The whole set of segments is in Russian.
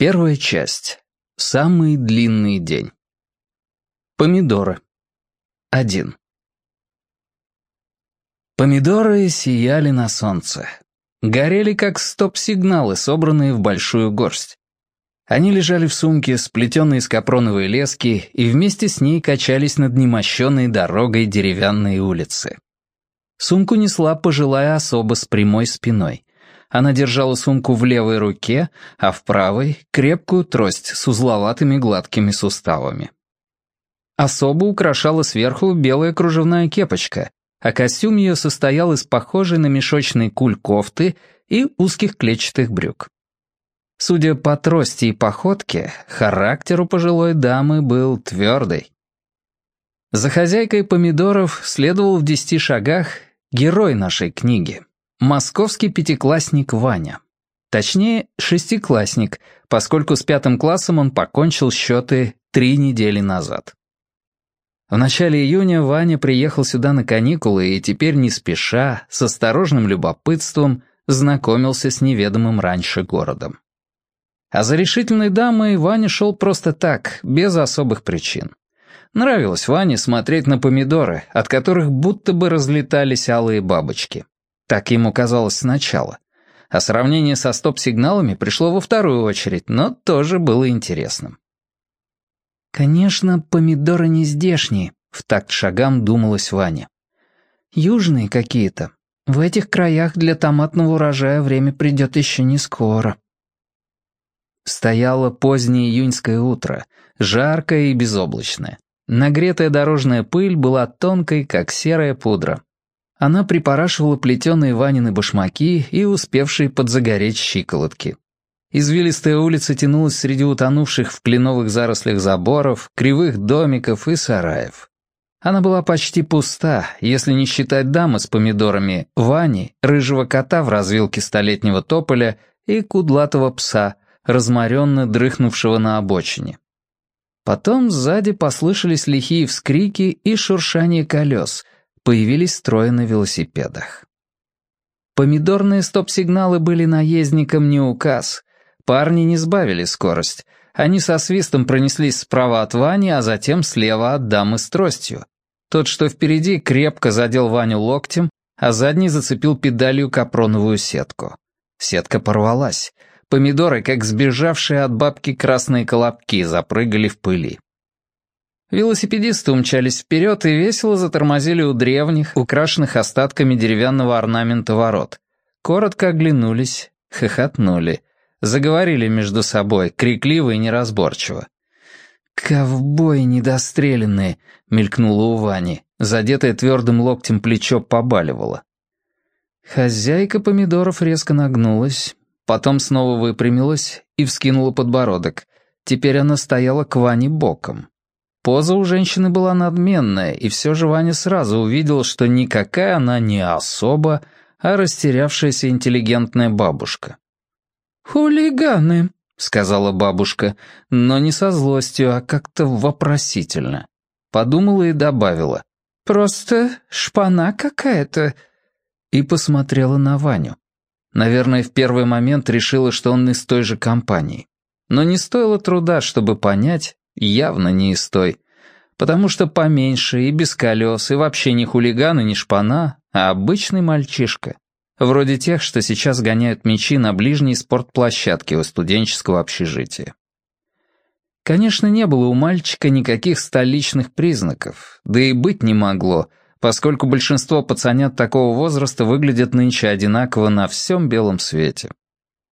Первая часть. Самый длинный день. Помидоры. Один. Помидоры сияли на солнце. Горели, как стоп-сигналы, собранные в большую горсть. Они лежали в сумке, сплетенной из капроновой лески, и вместе с ней качались над немощенной дорогой деревянные улицы. Сумку несла пожилая особа с прямой спиной. Она держала сумку в левой руке, а в правой — крепкую трость с узловатыми гладкими суставами. Особо украшала сверху белая кружевная кепочка, а костюм ее состоял из похожей на мешочный куль кофты и узких клетчатых брюк. Судя по трости и походке, характер у пожилой дамы был твердый. За хозяйкой помидоров следовал в десяти шагах герой нашей книги. Московский пятиклассник Ваня. Точнее, шестиклассник, поскольку с пятым классом он покончил счеты три недели назад. В начале июня Ваня приехал сюда на каникулы и теперь не спеша, с осторожным любопытством, знакомился с неведомым раньше городом. А за решительной дамой Ваня шел просто так, без особых причин. Нравилось Ване смотреть на помидоры, от которых будто бы разлетались алые бабочки. Так ему казалось сначала. А сравнение со стоп-сигналами пришло во вторую очередь, но тоже было интересным. «Конечно, помидоры не здешние», — в такт шагам думалось Ване. «Южные какие-то. В этих краях для томатного урожая время придет еще не скоро». Стояло позднее июньское утро, жаркое и безоблачное. Нагретая дорожная пыль была тонкой, как серая пудра. Она припорашивала плетеные Ванины башмаки и успевшие подзагореть щиколотки. Извилистая улица тянулась среди утонувших в кленовых зарослях заборов, кривых домиков и сараев. Она была почти пуста, если не считать дамы с помидорами, Вани, рыжего кота в развилке столетнего тополя и кудлатого пса, разморенно дрыхнувшего на обочине. Потом сзади послышались лихие вскрики и шуршание колес — появились строи на велосипедах. Помидорные стоп-сигналы были наездникам не указ. Парни не сбавили скорость. Они со свистом пронеслись справа от Вани, а затем слева от дамы с тростью. Тот, что впереди, крепко задел Ваню локтем, а задний зацепил педалью капроновую сетку. Сетка порвалась. Помидоры, как сбежавшие от бабки красные колобки, запрыгали в пыли. Велосипедисты умчались вперед и весело затормозили у древних, украшенных остатками деревянного орнамента ворот. Коротко оглянулись, хохотнули. Заговорили между собой, крикливо и неразборчиво. «Ковбои недостреленные!» — мелькнуло у Вани. Задетое твердым локтем плечо побаливало. Хозяйка помидоров резко нагнулась, потом снова выпрямилась и вскинула подбородок. Теперь она стояла к Ване боком. Поза у женщины была надменная, и все же Ваня сразу увидел, что никакая она не особа, а растерявшаяся интеллигентная бабушка. «Хулиганы», — сказала бабушка, но не со злостью, а как-то вопросительно. Подумала и добавила. «Просто шпана какая-то». И посмотрела на Ваню. Наверное, в первый момент решила, что он из той же компании. Но не стоило труда, чтобы понять, явно не из той. Потому что поменьше и без колес, и вообще не хулиган и не шпана, а обычный мальчишка. Вроде тех, что сейчас гоняют мячи на ближней спортплощадке у студенческого общежития. Конечно, не было у мальчика никаких столичных признаков, да и быть не могло, поскольку большинство пацанят такого возраста выглядят нынче одинаково на всем белом свете.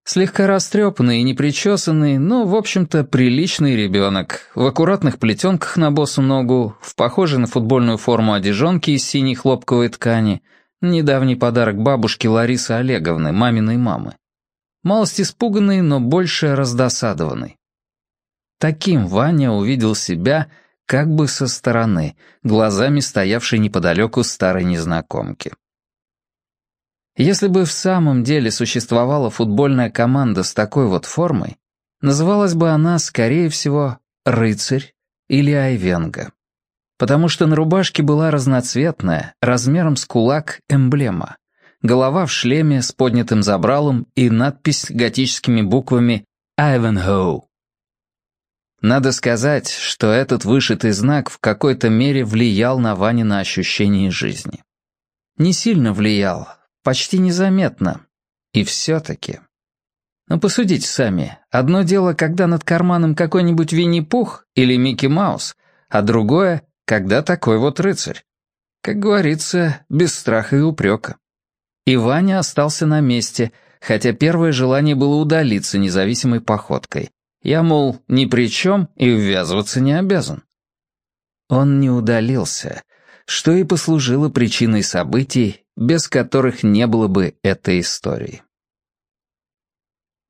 Слегка растрепанный и непричесанный, но, в общем-то, приличный ребенок, в аккуратных плетенках на босу ногу, в похожей на футбольную форму одежонке из синей хлопковой ткани, недавний подарок бабушки Ларисы Олеговны, маминой мамы. Малость испуганный, но больше раздосадованный. Таким Ваня увидел себя как бы со стороны, глазами стоявшей неподалеку старой незнакомки. Если бы в самом деле существовала футбольная команда с такой вот формой, называлась бы она, скорее всего, «Рыцарь» или «Айвенга». Потому что на рубашке была разноцветная, размером с кулак, эмблема. Голова в шлеме с поднятым забралом и надпись готическими буквами Айвенхоу. Надо сказать, что этот вышитый знак в какой-то мере влиял на Ванина ощущение жизни. Не сильно влиял, почти незаметно. И все-таки... Но посудите сами. Одно дело, когда над карманом какой-нибудь Винни-Пух или Микки Маус, а другое, когда такой вот рыцарь. Как говорится, без страха и упрека. И Ваня остался на месте, хотя первое желание было удалиться независимой походкой. Я, мол, ни при чем и ввязываться не обязан. Он не удалился, что и послужило причиной событий, без которых не было бы этой истории.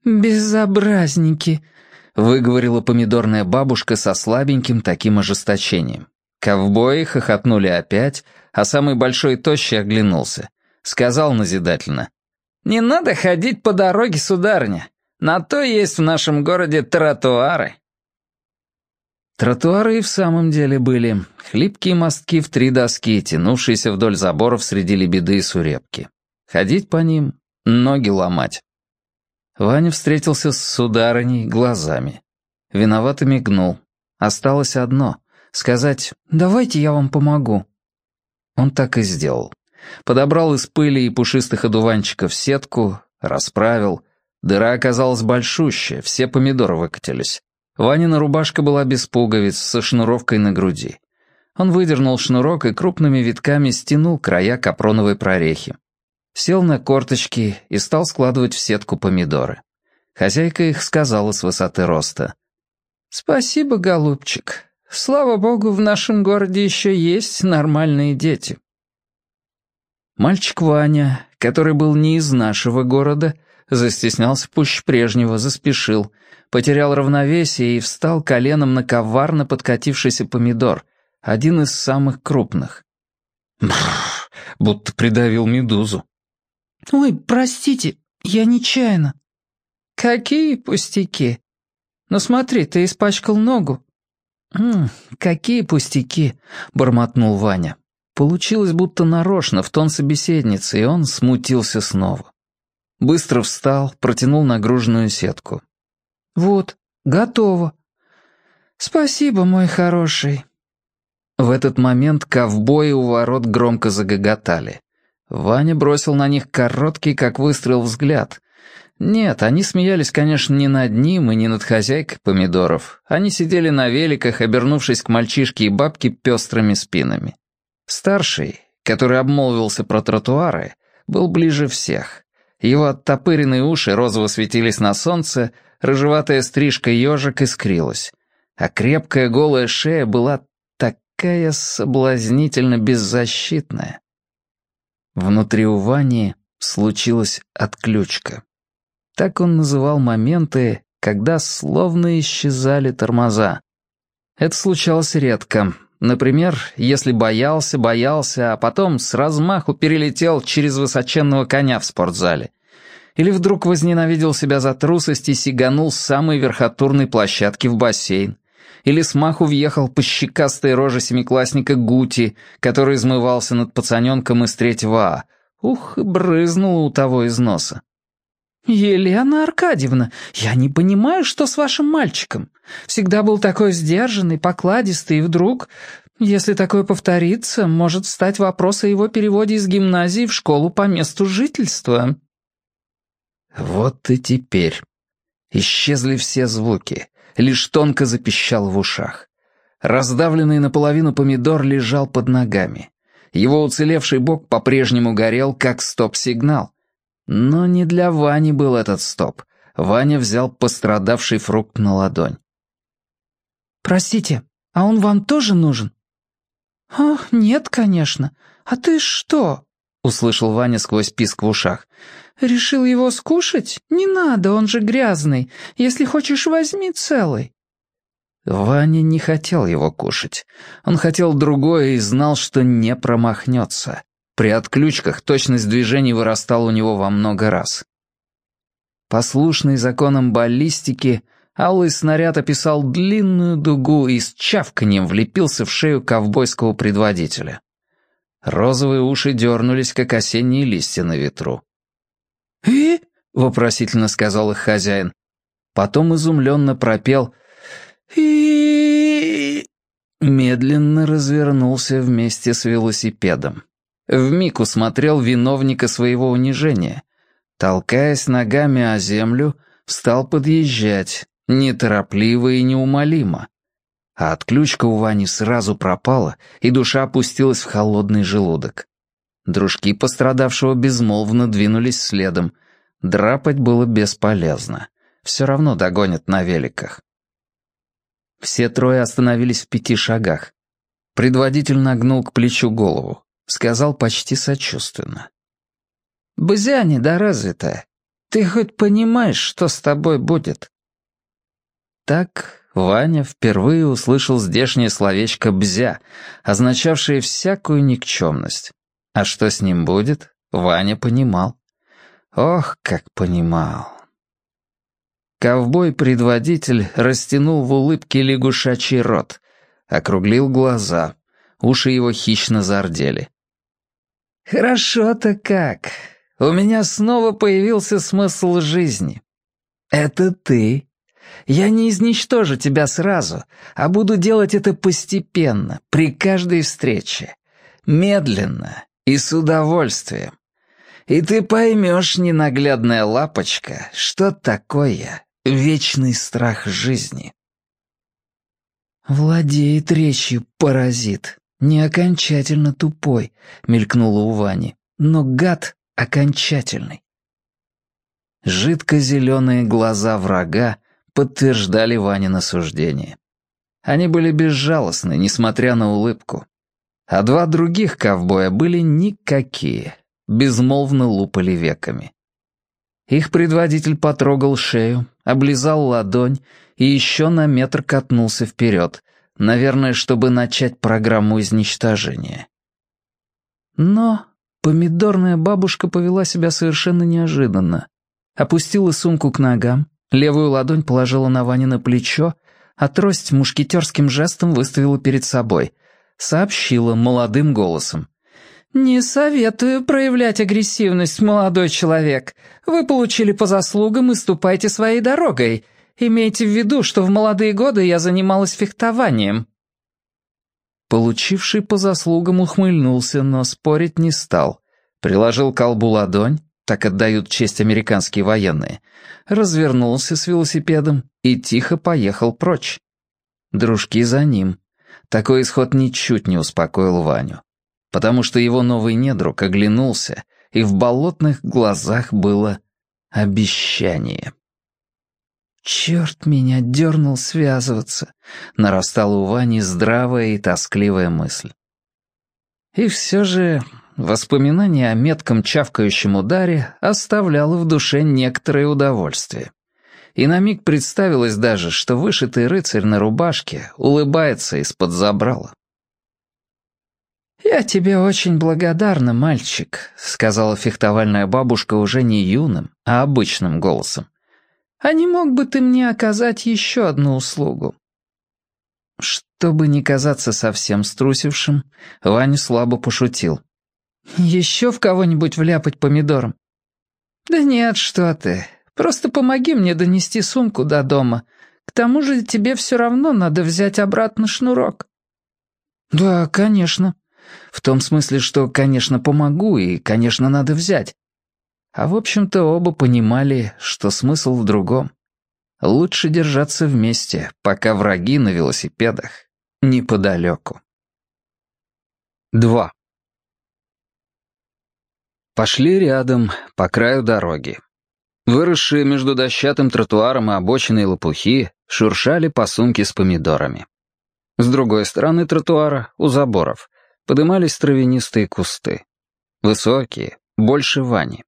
«Безобразники», — выговорила помидорная бабушка со слабеньким таким ожесточением. Ковбои хохотнули опять, а самый большой тощий оглянулся. Сказал назидательно. «Не надо ходить по дороге, сударыня. На то есть в нашем городе тротуары». Тротуары и в самом деле были. Хлипкие мостки в три доски, тянувшиеся вдоль заборов среди лебеды и сурепки. Ходить по ним — ноги ломать. Ваня встретился с сударыней глазами. Виновато мигнул. Осталось одно — сказать «давайте я вам помогу». Он так и сделал. Подобрал из пыли и пушистых одуванчиков сетку, расправил. Дыра оказалась большущая, все помидоры выкатились. Ванина рубашка была без пуговиц, со шнуровкой на груди. Он выдернул шнурок и крупными витками стянул края капроновой прорехи сел на корточки и стал складывать в сетку помидоры. Хозяйка их сказала с высоты роста. «Спасибо, голубчик. Слава богу, в нашем городе еще есть нормальные дети». Мальчик Ваня, который был не из нашего города, застеснялся пуще прежнего, заспешил, потерял равновесие и встал коленом на коварно подкатившийся помидор, один из самых крупных. Бррр, будто придавил медузу. «Ой, простите, я нечаянно». «Какие пустяки? Ну смотри, ты испачкал ногу». «М -м, какие пустяки?» — бормотнул Ваня. Получилось будто нарочно в тон собеседницы, и он смутился снова. Быстро встал, протянул нагруженную сетку. «Вот, готово». «Спасибо, мой хороший». В этот момент ковбои у ворот громко загоготали. Ваня бросил на них короткий, как выстрел, взгляд. Нет, они смеялись, конечно, не над ним и не над хозяйкой помидоров. Они сидели на великах, обернувшись к мальчишке и бабке пестрыми спинами. Старший, который обмолвился про тротуары, был ближе всех. Его оттопыренные уши розово светились на солнце, рыжеватая стрижка ежик искрилась, а крепкая голая шея была такая соблазнительно беззащитная. Внутри у Вани случилась отключка. Так он называл моменты, когда словно исчезали тормоза. Это случалось редко. Например, если боялся, боялся, а потом с размаху перелетел через высоченного коня в спортзале. Или вдруг возненавидел себя за трусость и сиганул с самой верхотурной площадки в бассейн или смаху въехал по щекастой роже семиклассника Гути, который измывался над пацаненком из третьего А. Ух, брызнуло у того из носа. «Елена Аркадьевна, я не понимаю, что с вашим мальчиком. Всегда был такой сдержанный, покладистый, и вдруг, если такое повторится, может встать вопрос о его переводе из гимназии в школу по месту жительства». Вот и теперь. Исчезли все звуки лишь тонко запищал в ушах. Раздавленный наполовину помидор лежал под ногами. Его уцелевший бок по-прежнему горел, как стоп-сигнал. Но не для Вани был этот стоп. Ваня взял пострадавший фрукт на ладонь. «Простите, а он вам тоже нужен?» «Ох, нет, конечно. А ты что?» — услышал Ваня сквозь писк в ушах. «Решил его скушать? Не надо, он же грязный. Если хочешь, возьми целый». Ваня не хотел его кушать. Он хотел другое и знал, что не промахнется. При отключках точность движений вырастала у него во много раз. Послушный законам баллистики, алый снаряд описал длинную дугу и с чавканием влепился в шею ковбойского предводителя. Розовые уши дернулись, как осенние листья на ветру. «И?» — вопросительно сказал их хозяин. потом изумленно пропел и медленно развернулся вместе с велосипедом. Вмиг усмотрел виновника своего унижения. Толкаясь ногами о землю, стал подъезжать, неторопливо и неумолимо. А отключка у Вани сразу пропала, и душа опустилась в холодный желудок. Дружки пострадавшего безмолвно двинулись следом. Драпать было бесполезно. Все равно догонят на великах. Все трое остановились в пяти шагах. Предводитель нагнул к плечу голову. Сказал почти сочувственно. «Бзя недоразвитая, ты хоть понимаешь, что с тобой будет?» Так Ваня впервые услышал здешнее словечко «бзя», означавшее всякую никчемность. А что с ним будет, Ваня понимал. Ох, как понимал. Ковбой-предводитель растянул в улыбке лягушачий рот, округлил глаза, уши его хищно зардели. «Хорошо-то как. У меня снова появился смысл жизни. Это ты. Я не изничтожу тебя сразу, а буду делать это постепенно, при каждой встрече. Медленно и с удовольствием. И ты поймешь, ненаглядная лапочка, что такое вечный страх жизни. «Владеет речью, паразит», «Не окончательно тупой», — мелькнуло у Вани, «но гад окончательный». Жидко-зеленые глаза врага подтверждали Ванина суждение. Они были безжалостны, несмотря на улыбку. А два других ковбоя были никакие, безмолвно лупали веками. Их предводитель потрогал шею, облизал ладонь и еще на метр катнулся вперед, Наверное, чтобы начать программу изничтожения. Но помидорная бабушка повела себя совершенно неожиданно. Опустила сумку к ногам, левую ладонь положила на Ване на плечо, а трость мушкетерским жестом выставила перед собой. Сообщила молодым голосом. «Не советую проявлять агрессивность, молодой человек. Вы получили по заслугам и ступайте своей дорогой. Имейте в виду, что в молодые годы я занималась фехтованием». Получивший по заслугам ухмыльнулся, но спорить не стал. Приложил колбу ладонь, так отдают честь американские военные, развернулся с велосипедом и тихо поехал прочь. Дружки за ним. Такой исход ничуть не успокоил Ваню, потому что его новый недруг оглянулся, и в болотных глазах было обещание. «Черт меня дернул связываться», — нарастала у Вани здравая и тоскливая мысль. И все же воспоминание о метком чавкающем ударе оставляло в душе некоторое удовольствие. И на миг представилось даже, что вышитый рыцарь на рубашке улыбается из-под забрала. «Я тебе очень благодарна, мальчик», — сказала фехтовальная бабушка уже не юным, а обычным голосом. А не мог бы ты мне оказать еще одну услугу?» Чтобы не казаться совсем струсившим, Ваня слабо пошутил. «Еще в кого-нибудь вляпать помидором?» «Да нет, что ты. Просто помоги мне донести сумку до дома. К тому же тебе все равно надо взять обратно шнурок». «Да, конечно. В том смысле, что, конечно, помогу и, конечно, надо взять. А в общем-то оба понимали, что смысл в другом. Лучше держаться вместе, пока враги на велосипедах неподалеку. 2. Пошли рядом, по краю дороги. Выросшие между дощатым тротуаром и обочиной лопухи шуршали по сумке с помидорами. С другой стороны тротуара, у заборов, подымались травянистые кусты. Высокие, больше вани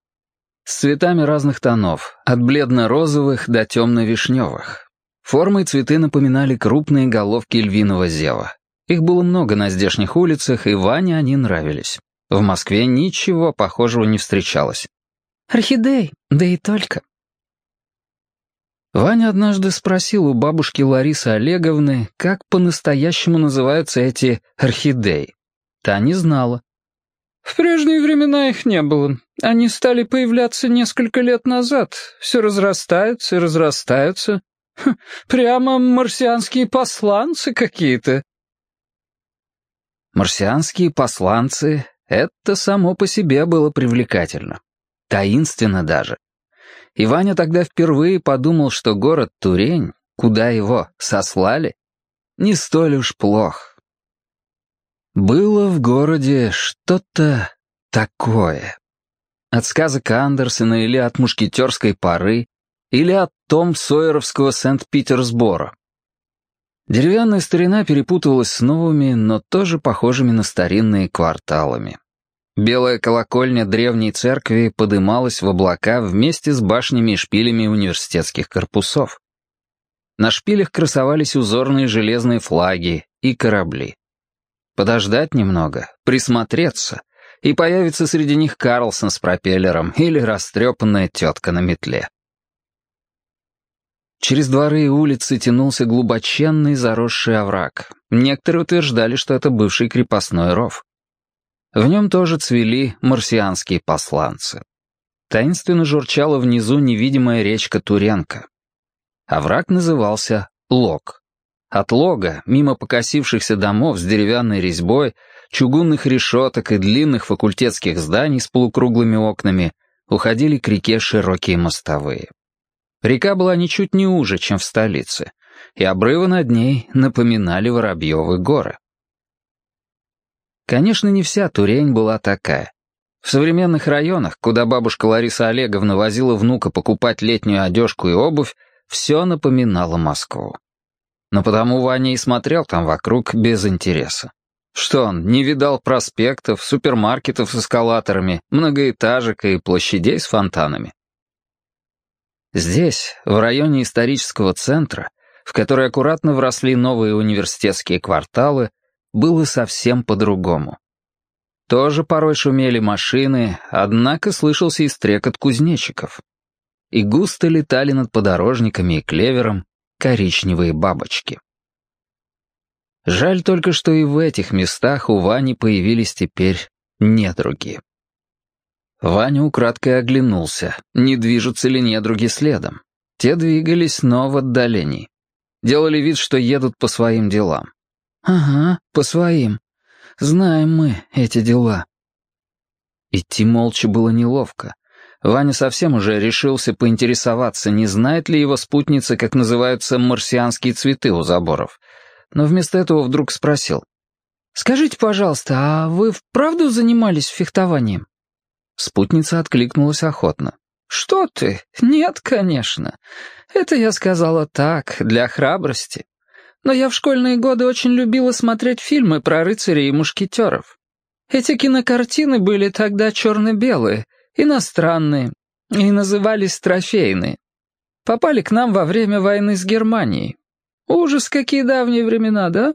с цветами разных тонов, от бледно-розовых до темно-вишневых. Формой цветы напоминали крупные головки львиного зева. Их было много на здешних улицах, и Ване они нравились. В Москве ничего похожего не встречалось. «Орхидей, да и только». Ваня однажды спросил у бабушки Ларисы Олеговны, как по-настоящему называются эти орхидеи. Та не знала. В прежние времена их не было. Они стали появляться несколько лет назад. Все разрастаются и разрастаются. Хм, прямо марсианские посланцы какие-то. Марсианские посланцы — это само по себе было привлекательно. Таинственно даже. И Ваня тогда впервые подумал, что город Турень, куда его сослали, не столь уж плох. Было в городе что-то такое. От сказок Андерсена или от мушкетерской поры, или от Том Сойеровского Сент-Питерсбора. Деревянная старина перепутывалась с новыми, но тоже похожими на старинные кварталами. Белая колокольня древней церкви подымалась в облака вместе с башнями и шпилями университетских корпусов. На шпилях красовались узорные железные флаги и корабли подождать немного, присмотреться, и появится среди них Карлсон с пропеллером или растрепанная тетка на метле. Через дворы и улицы тянулся глубоченный заросший овраг. Некоторые утверждали, что это бывший крепостной ров. В нем тоже цвели марсианские посланцы. Таинственно журчала внизу невидимая речка Туренка. Овраг назывался Лог. От лога, мимо покосившихся домов с деревянной резьбой, чугунных решеток и длинных факультетских зданий с полукруглыми окнами, уходили к реке широкие мостовые. Река была ничуть не уже, чем в столице, и обрывы над ней напоминали Воробьевы горы. Конечно, не вся Турень была такая. В современных районах, куда бабушка Лариса Олеговна возила внука покупать летнюю одежку и обувь, все напоминало Москву. Но потому Ваня и смотрел там вокруг без интереса. Что он, не видал проспектов, супермаркетов с эскалаторами, многоэтажек и площадей с фонтанами? Здесь, в районе исторического центра, в который аккуратно вросли новые университетские кварталы, было совсем по-другому. Тоже порой шумели машины, однако слышался и стрекот кузнечиков. И густо летали над подорожниками и клевером коричневые бабочки. Жаль только, что и в этих местах у Вани появились теперь недруги. Ваня украдкой оглянулся, не движутся ли недруги следом. Те двигались, но в отдалении. Делали вид, что едут по своим делам. «Ага, по своим. Знаем мы эти дела». Идти молча было неловко. Ваня совсем уже решился поинтересоваться, не знает ли его спутница, как называются марсианские цветы у заборов. Но вместо этого вдруг спросил. «Скажите, пожалуйста, а вы вправду занимались фехтованием?» Спутница откликнулась охотно. «Что ты? Нет, конечно. Это я сказала так, для храбрости. Но я в школьные годы очень любила смотреть фильмы про рыцарей и мушкетеров. Эти кинокартины были тогда черно-белые — Иностранные. И назывались трофейные. Попали к нам во время войны с Германией. Ужас, какие давние времена, да?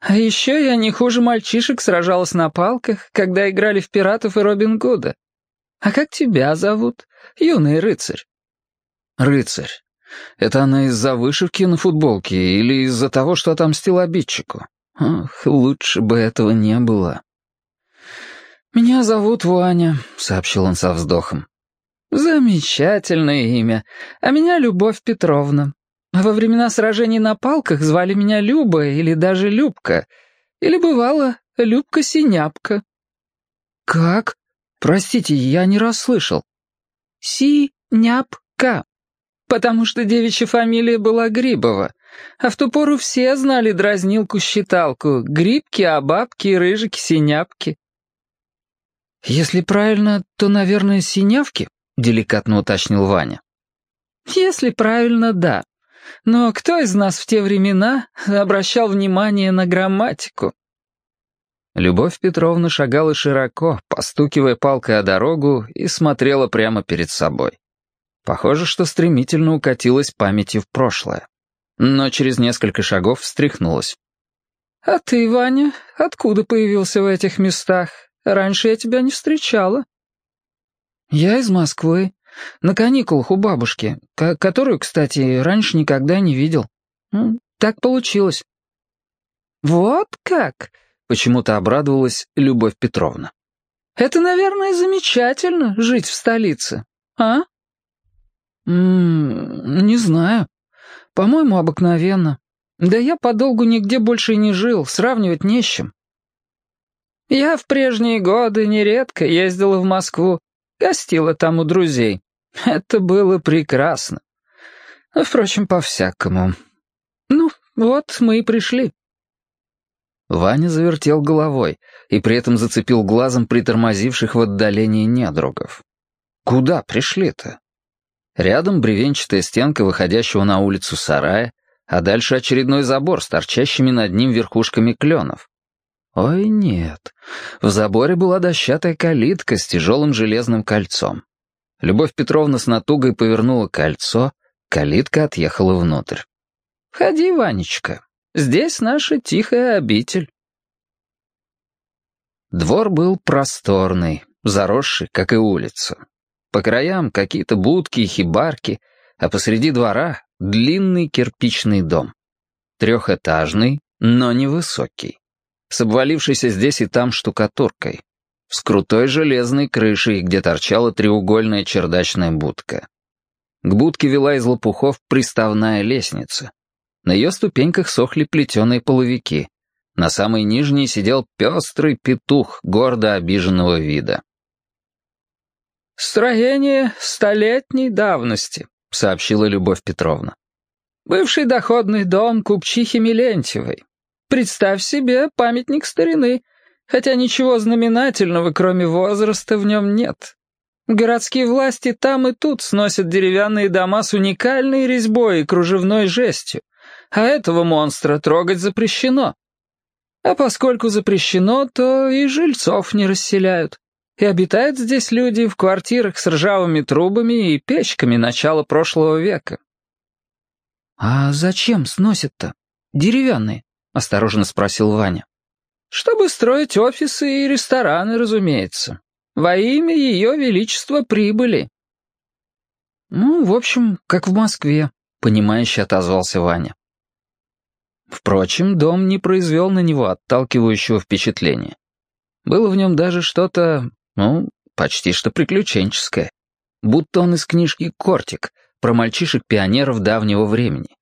А еще я не хуже мальчишек сражалась на палках, когда играли в пиратов и Робин Гуда. А как тебя зовут, юный рыцарь? Рыцарь. Это она из-за вышивки на футболке или из-за того, что отомстил обидчику? Ох, лучше бы этого не было. «Меня зовут Ваня», — сообщил он со вздохом. «Замечательное имя. А меня Любовь Петровна. Во времена сражений на палках звали меня Люба или даже Любка. Или бывало Любка-синяпка». «Как? Простите, я не расслышал». «Си-няпка. Потому что девичья фамилия была Грибова. А в ту пору все знали дразнилку-считалку. Грибки, а бабки, рыжики, синяпки. «Если правильно, то, наверное, синявки», — деликатно уточнил Ваня. «Если правильно, да. Но кто из нас в те времена обращал внимание на грамматику?» Любовь Петровна шагала широко, постукивая палкой о дорогу и смотрела прямо перед собой. Похоже, что стремительно укатилась памятью в прошлое. Но через несколько шагов встряхнулась. «А ты, Ваня, откуда появился в этих местах? Раньше я тебя не встречала». «Я из Москвы. На каникулах у бабушки, которую, кстати, раньше никогда не видел. Ну, так получилось». «Вот как?» — почему-то обрадовалась Любовь Петровна. Это, наверное, замечательно, жить в столице, а? М не знаю. По-моему, обыкновенно. Да я подолгу нигде больше и не жил, сравнивать не с чем. Я в прежние годы нередко ездила в Москву, гостила там у друзей. Это было прекрасно. Впрочем, по-всякому. Ну, вот мы и пришли. Ваня завертел головой и при этом зацепил глазом притормозивших в отдалении недругов. Куда пришли-то? Рядом бревенчатая стенка выходящего на улицу сарая, а дальше очередной забор с торчащими над ним верхушками кленов. Ой, нет. В заборе была дощатая калитка с тяжелым железным кольцом. Любовь Петровна с натугой повернула кольцо, калитка отъехала внутрь. «Входи, Ванечка, здесь наша тихая обитель». Двор был просторный, заросший, как и улица. По краям какие-то будки и хибарки, а посреди двора — длинный кирпичный дом. Трехэтажный, но невысокий. С обвалившейся здесь и там штукатуркой. С крутой железной крышей, где торчала треугольная чердачная будка. К будке вела из лопухов приставная лестница. На ее ступеньках сохли плетеные половики. На самой нижней сидел пестрый петух гордо обиженного вида. «Строение столетней давности», — сообщила Любовь Петровна. «Бывший доходный дом купчихи Милентьевой. Представь себе памятник старины, хотя ничего знаменательного, кроме возраста, в нем нет. Городские власти там и тут сносят деревянные дома с уникальной резьбой и кружевной жестью, а этого монстра трогать запрещено. А поскольку запрещено, то и жильцов не расселяют. И обитают здесь люди в квартирах с ржавыми трубами и печками начала прошлого века. «А зачем сносят-то? Деревянные?» — осторожно спросил Ваня. «Чтобы строить офисы и рестораны, разумеется. Во имя Ее Величества прибыли». «Ну, в общем, как в Москве», — понимающе отозвался Ваня. Впрочем, дом не произвел на него отталкивающего впечатления. Было в нем даже что-то ну, почти что приключенческое. Будто он из книжки «Кортик» про мальчишек-пионеров давнего времени.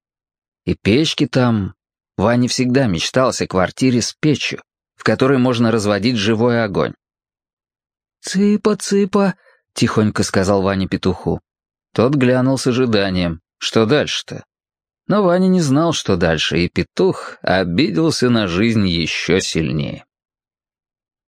И печки там... Ваня всегда мечтался о квартире с печью, в которой можно разводить живой огонь. «Цыпа, цыпа», — тихонько сказал Ваня петуху. Тот глянул с ожиданием. Что дальше-то? Но Ваня не знал, что дальше, и петух обиделся на жизнь еще сильнее.